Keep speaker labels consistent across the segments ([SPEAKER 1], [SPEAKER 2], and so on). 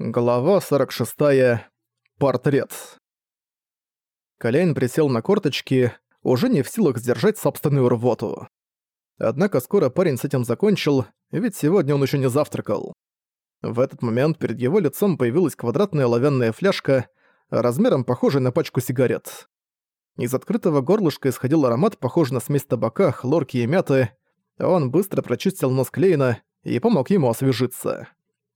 [SPEAKER 1] Глава 46. Портрет. Коляйн присел на корточки, уже не в силах сдержать собственную рвоту. Однако скоро парень с этим закончил, ведь сегодня он еще не завтракал. В этот момент перед его лицом появилась квадратная оловянная фляжка, размером похожая на пачку сигарет. Из открытого горлышка исходил аромат, похожий на смесь табака, хлорки и мяты. Он быстро прочистил нос Клейна и помог ему освежиться.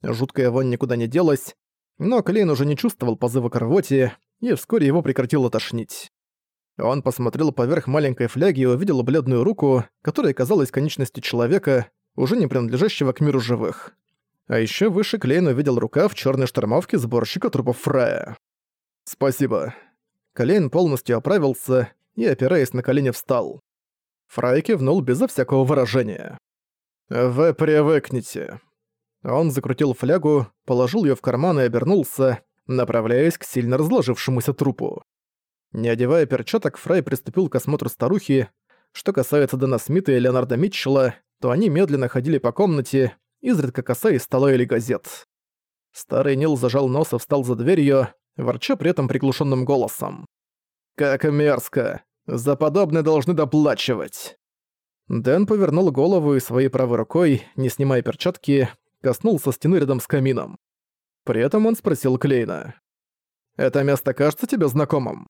[SPEAKER 1] Жуткая вонь никуда не делась, но Клейн уже не чувствовал позыва к рвоте, и вскоре его прекратило тошнить. Он посмотрел поверх маленькой фляги и увидел бледную руку, которая казалась конечностью человека, уже не принадлежащего к миру живых. А еще выше Клейн увидел рука в черной штормовке сборщика трупов Фрая. «Спасибо». Клейн полностью оправился и, опираясь на колени, встал. Фрай кивнул безо всякого выражения. «Вы привыкнете», он закрутил флягу, положил её в карман и обернулся, направляясь к сильно разложившемуся трупу. Не одевая перчаток, Фрай приступил к осмотру старухи. Что касается Дэна Смита и Леонарда Митчелла, то они медленно ходили по комнате, изредка касаясь стола или газет. Старый Нил зажал нос и встал за дверью, ворча при этом приглушенным голосом. «Как мерзко! За подобное должны доплачивать!» Дэн повернул голову и своей правой рукой, не снимая перчатки, коснулся стены рядом с камином. При этом он спросил Клейна. «Это место кажется тебе знакомым?»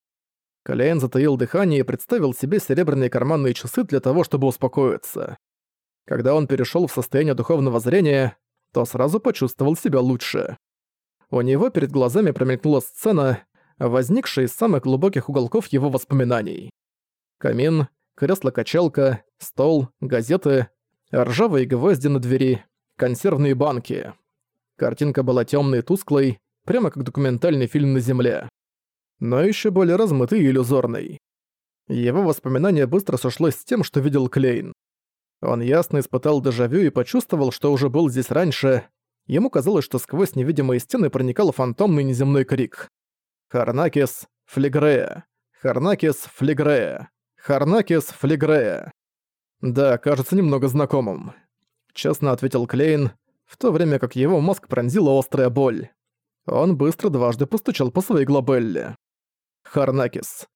[SPEAKER 1] Клейн затаил дыхание и представил себе серебряные карманные часы для того, чтобы успокоиться. Когда он перешёл в состояние духовного зрения, то сразу почувствовал себя лучше. У него перед глазами промелькнула сцена, возникшая из самых глубоких уголков его воспоминаний. Камин, кресло-качалка, стол, газеты, ржавые гвозди на двери, консервные банки. Картинка была темной и тусклой, прямо как документальный фильм на Земле. Но еще более размытой и иллюзорной. Его воспоминание быстро сошлось с тем, что видел Клейн. Он ясно испытал дежавю и почувствовал, что уже был здесь раньше. Ему казалось, что сквозь невидимые стены проникал фантомный неземной крик. «Харнакис Флегрея! Харнакис Флегрея! Харнакис Флегрея!» Да, кажется немного знакомым честно ответил Клейн, в то время как его мозг пронзила острая боль. Он быстро дважды постучал по своей глобелле. Харнакис.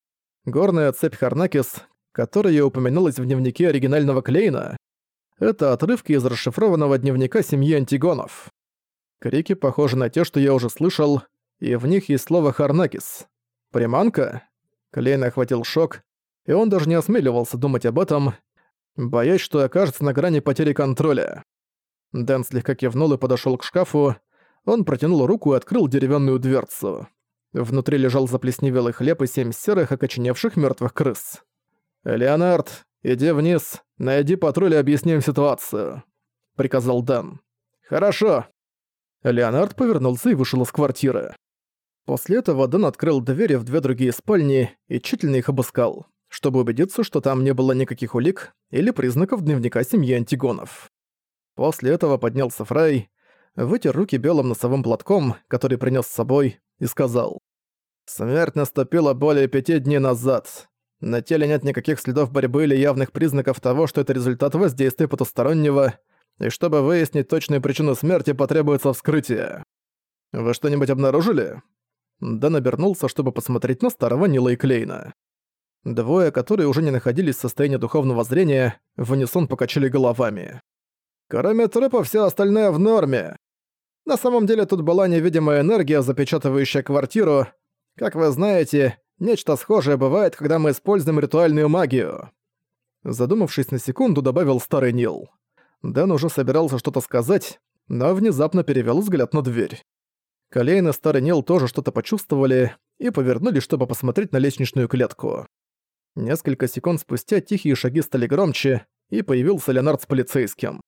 [SPEAKER 1] Горная цепь Харнакис, которая упоминалась в дневнике оригинального Клейна, это отрывки из расшифрованного дневника семьи Антигонов. Крики похожи на те, что я уже слышал, и в них есть слово «Харнакис». «Приманка?» Клейн охватил шок, и он даже не осмеливался думать об этом, боясь, что окажется на грани потери контроля. Дэн слегка кивнул и подошёл к шкафу. Он протянул руку и открыл деревянную дверцу. Внутри лежал заплесневелый хлеб и семь серых, окоченевших мертвых крыс. «Леонард, иди вниз, найди патруль и объясним ситуацию», — приказал Дэн. «Хорошо». Леонард повернулся и вышел из квартиры. После этого Дэн открыл двери в две другие спальни и тщательно их обыскал чтобы убедиться, что там не было никаких улик или признаков дневника семьи Антигонов. После этого поднялся Фрай, вытер руки белым носовым платком, который принес с собой, и сказал. «Смерть наступила более пяти дней назад. На теле нет никаких следов борьбы или явных признаков того, что это результат воздействия потустороннего, и чтобы выяснить точную причину смерти, потребуется вскрытие. Вы что-нибудь обнаружили?» Дэн обернулся, чтобы посмотреть на старого Нила и Клейна. Двое, которые уже не находились в состоянии духовного зрения, в унисон покачали головами. «Кроме трупа, все остальное в норме. На самом деле тут была невидимая энергия, запечатывающая квартиру. Как вы знаете, нечто схожее бывает, когда мы используем ритуальную магию». Задумавшись на секунду, добавил старый Нил. Дэн уже собирался что-то сказать, но внезапно перевел взгляд на дверь. Колейн и старый Нил тоже что-то почувствовали и повернулись, чтобы посмотреть на лестничную клетку. Несколько секунд спустя тихие шаги стали громче, и появился Леонард с полицейским.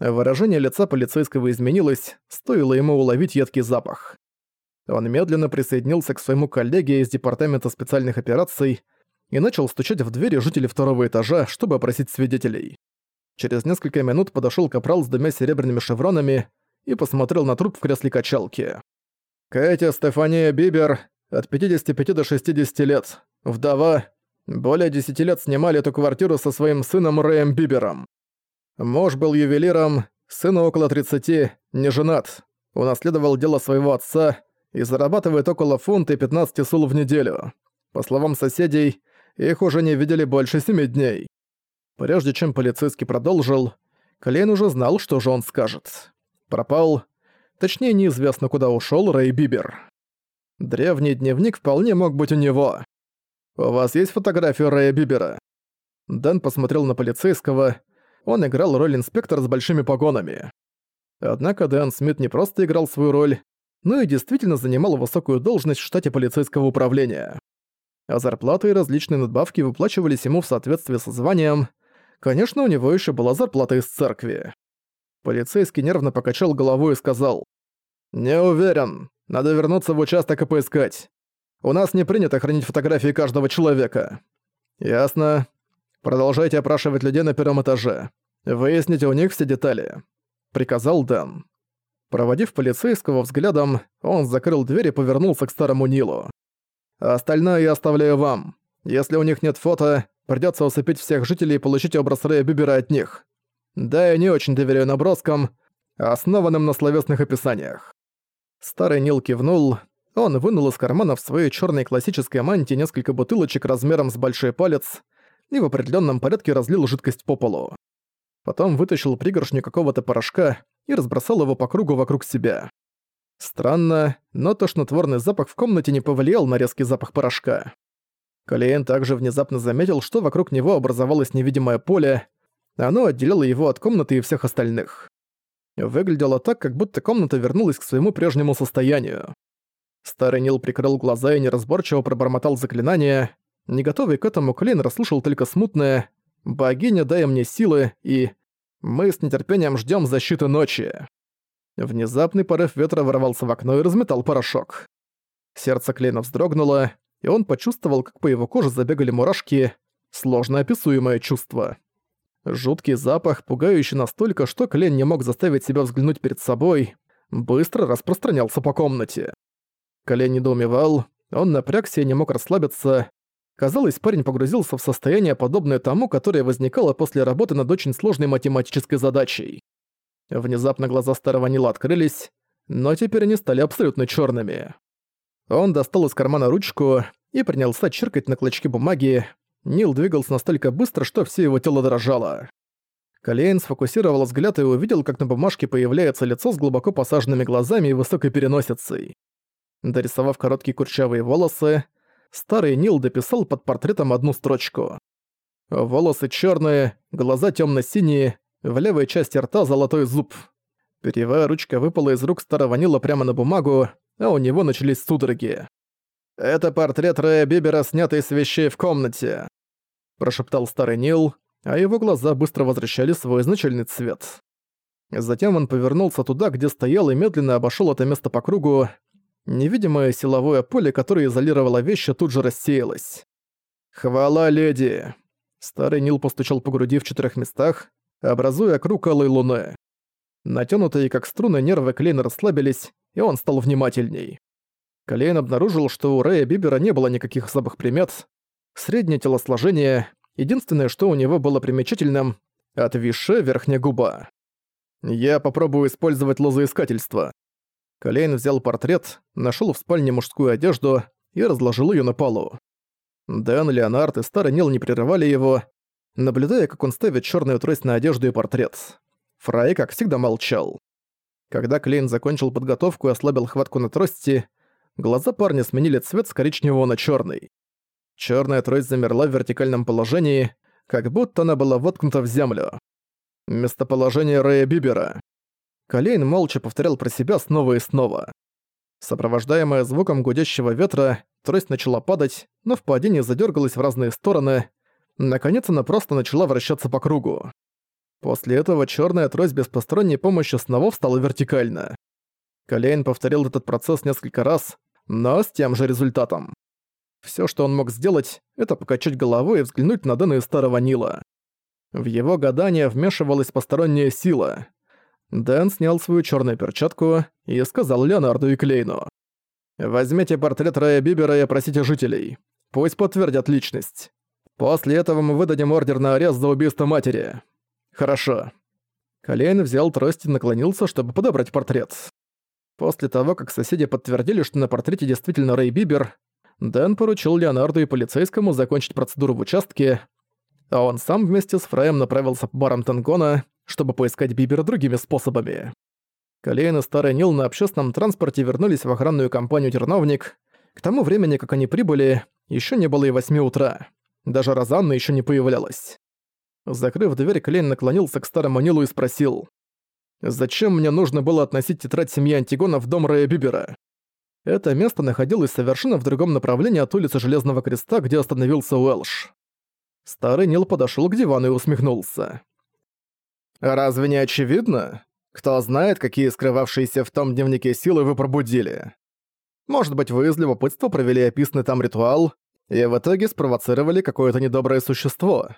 [SPEAKER 1] Выражение лица полицейского изменилось, стоило ему уловить едкий запах. Он медленно присоединился к своему коллеге из Департамента специальных операций и начал стучать в двери жителей второго этажа, чтобы опросить свидетелей. Через несколько минут подошёл капрал с двумя серебряными шевронами и посмотрел на труп в кресле качалки. «Кэти Стефания Бибер, от 55 до 60 лет, вдова, более десяти лет снимали эту квартиру со своим сыном Рэем Бибером. Муж был ювелиром, сыну около 30, не женат. Унаследовал дело своего отца и зарабатывает около фунта и 15 сул в неделю. По словам соседей, их уже не видели больше семи дней. Прежде чем полицейский продолжил, Клейн уже знал, что же он скажет. Пропал. Точнее, неизвестно, куда ушел Рэй Бибер. Древний дневник вполне мог быть у него. «У вас есть фотография Рэя Бибера?» Дэн посмотрел на полицейского. Он играл роль инспектора с большими погонами. Однако Дэн Смит не просто играл свою роль, но и действительно занимал высокую должность в штате полицейского управления. А зарплаты и различные надбавки выплачивались ему в соответствии со званием. Конечно, у него еще была зарплата из церкви. Полицейский нервно покачал головой и сказал. «Не уверен. Надо вернуться в участок и поискать. У нас не принято хранить фотографии каждого человека». «Ясно. Продолжайте опрашивать людей на первом этаже. Выясните у них все детали», — приказал Дэн. Проводив полицейского взглядом, он закрыл дверь и повернулся к старому Нилу. «Остальное я оставляю вам. Если у них нет фото, придётся усыпить всех жителей и получить образ Рэя Бибера от них. Да, я не очень доверяю наброскам, основанным на словесных описаниях». Старый Нил кивнул. Он вынул из кармана в своей чёрной классической мантии несколько бутылочек размером с большой палец и в определённом порядке разлил жидкость по полу. Потом вытащил пригоршню какого-то порошка и разбросал его по кругу вокруг себя. Странно, но тошнотворный запах в комнате не повлиял на резкий запах порошка. Калиен также внезапно заметил, что вокруг него образовалось невидимое поле, оно отделяло его от комнаты и всех остальных. Выглядело так, как будто комната вернулась к своему прежнему состоянию. Старый Нил прикрыл глаза и неразборчиво пробормотал заклинание. Не готовый к этому, Клейн расслышал только смутное «Богиня, дай мне силы» и «Мы с нетерпением ждем защиты ночи». Внезапный порыв ветра ворвался в окно и разметал порошок. Сердце Клейна вздрогнуло, и он почувствовал, как по его коже забегали мурашки, сложно описуемое чувство. Жуткий запах, пугающий настолько, что Клейн не мог заставить себя взглянуть перед собой, быстро распространялся по комнате. Клейн недоумевал, он напрягся и не мог расслабиться, Казалось, парень погрузился в состояние, подобное тому, которое возникало после работы над очень сложной математической задачей. Внезапно глаза старого Нила открылись, но теперь они стали абсолютно черными. Он достал из кармана ручку и принялся чиркать на клочке бумаги. Нил двигался настолько быстро, что все его тело дрожало. Колейн сфокусировал взгляд и увидел, как на бумажке появляется лицо с глубоко посаженными глазами и высокой переносицей. Дорисовав короткие курчавые волосы, старый Нил дописал под портретом одну строчку. Волосы черные, глаза темно-синие, в левой части рта золотой зуб. Перьевая ручка выпала из рук старого Нила прямо на бумагу, а у него начались судороги. «Это портрет Рэя Бибера, снятый с вещей в комнате», – прошептал старый Нил, а его глаза быстро возвращали свой изначальный цвет. Затем он повернулся туда, где стоял и медленно обошел это место по кругу, Невидимое силовое поле, которое изолировало вещи, тут же рассеялось. «Хвала, леди!» Старый Нил постучал по груди в четырех местах, образуя круг алой луны. Натянутые как струны нервы Клейна расслабились, и он стал внимательней. Клейн обнаружил, что у Рэя Бибера не было никаких особых примет. Среднее телосложение, единственное, что у него было примечательным — отвисшая верхняя губа. «Я попробую использовать лозоискательство», Колейн взял портрет, нашел в спальне мужскую одежду и разложил ее на полу. Дэн, Леонард и Старый Нил не прерывали его, наблюдая, как он ставит черную трость на одежду и портрет. Фрай, как всегда, молчал. Когда Клейн закончил подготовку и ослабил хватку на трости, глаза парня сменили цвет с коричневого на черный. Черная трость замерла в вертикальном положении, как будто она была воткнута в землю. Местоположение Рэя Бибера. Колейн молча повторял про себя снова и снова. Сопровождаемая звуком гудящего ветра, трость начала падать, но в падении задергалась в разные стороны. Наконец она просто начала вращаться по кругу. После этого черная трость без посторонней помощи снова встала вертикально. Колейн повторил этот процесс несколько раз, но с тем же результатом. Все, что он мог сделать, это покачать головой и взглянуть на Дэна Старого Нила. В его гадание вмешивалась посторонняя сила. Дэн снял свою черную перчатку и сказал Леонарду и Клейну. «Возьмите портрет Рэя Бибера и опросите жителей. Пусть подтвердят личность. После этого мы выдадим ордер на арест за убийство матери». «Хорошо». Клейн взял трость и наклонился, чтобы подобрать портрет. После того, как соседи подтвердили, что на портрете действительно Рэй Бибер, Дэн поручил Леонарду и полицейскому закончить процедуру в участке, а он сам вместе с Фраем направился по барам Тенгона, чтобы поискать Бибера другими способами. Калейн и Старый Нил на общественном транспорте вернулись в охранную компанию «Терновник». К тому времени, как они прибыли, еще не было и восьми утра. Даже Розанна еще не появлялась. Закрыв дверь, Клейн наклонился к Старому Нилу и спросил. «Зачем мне нужно было относить тетрадь семьи Антигона в дом Рэя Бибера?» Это место находилось совершенно в другом направлении от улицы Железного Креста, где остановился Уэлш. Старый Нил подошёл к дивану и усмехнулся. «Разве не очевидно? Кто знает, какие скрывавшиеся в том дневнике силы вы пробудили? Может быть, вы из любопытства провели описанный там ритуал и в итоге спровоцировали какое-то недоброе существо.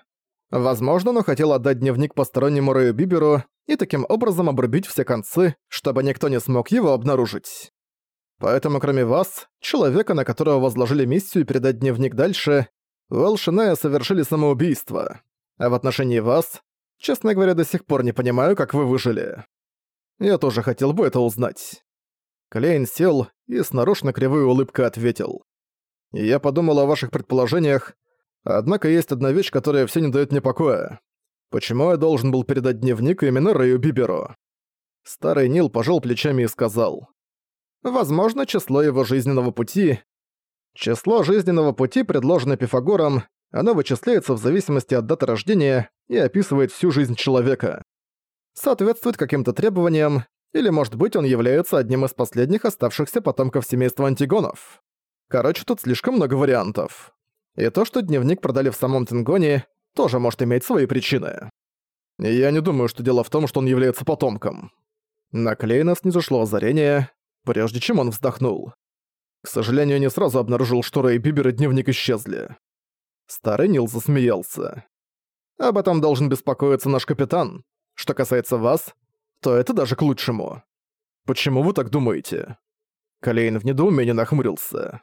[SPEAKER 1] Возможно, оно хотело отдать дневник постороннему Рэю Биберу и таким образом обрубить все концы, чтобы никто не смог его обнаружить. Поэтому кроме вас, человека, на которого возложили миссию передать дневник дальше, Ная совершили самоубийство. А в отношении вас, честно говоря, до сих пор не понимаю, как вы выжили. Я тоже хотел бы это узнать. Клейн сел и с нарочно кривой улыбкой ответил. Я подумал о ваших предположениях, однако есть одна вещь, которая все не дает мне покоя. Почему я должен был передать дневник именно Рэю Биберу? Старый Нил пожал плечами и сказал. Возможно, число его жизненного пути... Число жизненного пути, предложенное Пифагором, оно вычисляется в зависимости от даты рождения и описывает всю жизнь человека. Соответствует каким-то требованиям, или, может быть, он является одним из последних оставшихся потомков семейства антигонов. Короче, тут слишком много вариантов. И то, что дневник продали в самом Тенгоне, тоже может иметь свои причины. Я не думаю, что дело в том, что он является потомком. На Клейна снизу шло озарение, прежде чем он вздохнул. К сожалению, не сразу обнаружил, что Рэй Бибер и дневник исчезли. Старый Нил засмеялся. «Об этом должен беспокоиться наш капитан. Что касается вас, то это даже к лучшему. Почему вы так думаете?» Калейн в недоумении нахмурился.